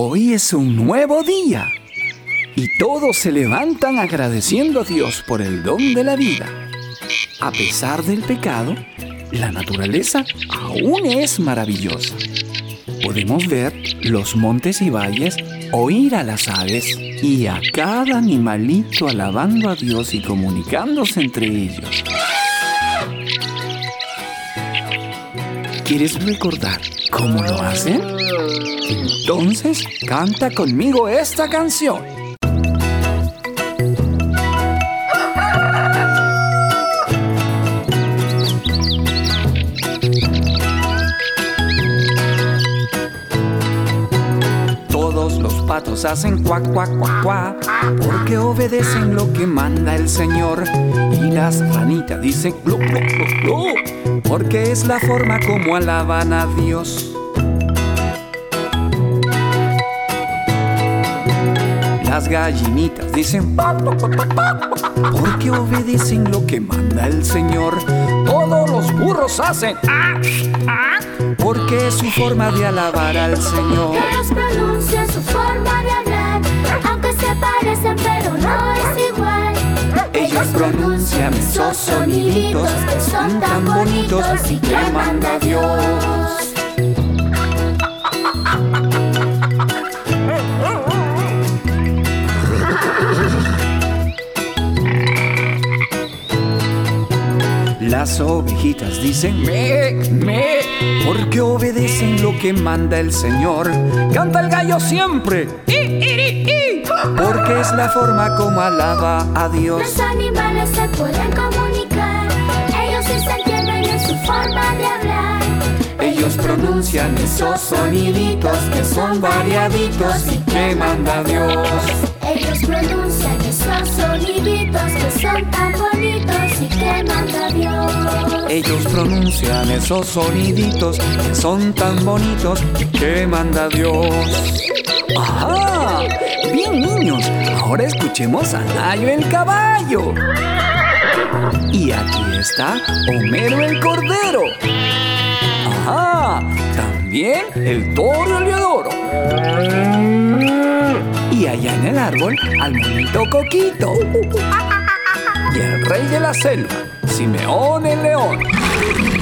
Hoy es un nuevo día y todos se levantan agradeciendo a Dios por el don de la vida. A pesar del pecado, la naturaleza aún es maravillosa. Podemos ver los montes y valles, oír a las aves y a cada animalito alabando a Dios y comunicándose entre ellos. ¿Quieres recordar cómo lo hacen? Entonces canta conmigo esta canción. Patos hacen cuac, cuac, cuac, cuac, porque obedecen lo que manda el Señor. Y las ranitas dicen glu, glu, glu, porque es la forma como alaban a Dios. Las gallinitas dicen porque obedecen lo que manda el Señor. Todos los burros hacen "Ah, ah", porque es su forma de alabar al Señor. Pronuncian su forma pronuncian esos soniditos que son tan bonitos y que manda Dios. Las ovejitas dicen me, me, porque obedecen lo que manda el Señor. Canta el gallo siempre, porque es la forma como alaba a Dios. Los animales se pueden comunicar, ellos sí se entienden en su forma de hablar. Ellos pronuncian esos soniditos que son variaditos y que manda Dios. Ellos pronuncian esos soniditos que son tan bonitos Ellos pronuncian esos soniditos que son tan bonitos que manda Dios. ¡Ajá! Bien niños, ahora escuchemos a Nayo el caballo. Y aquí está Homero el cordero. ¡Ajá! También el toro Leodoro. Y allá en el árbol al monito Coquito. La selva, Simeón el león.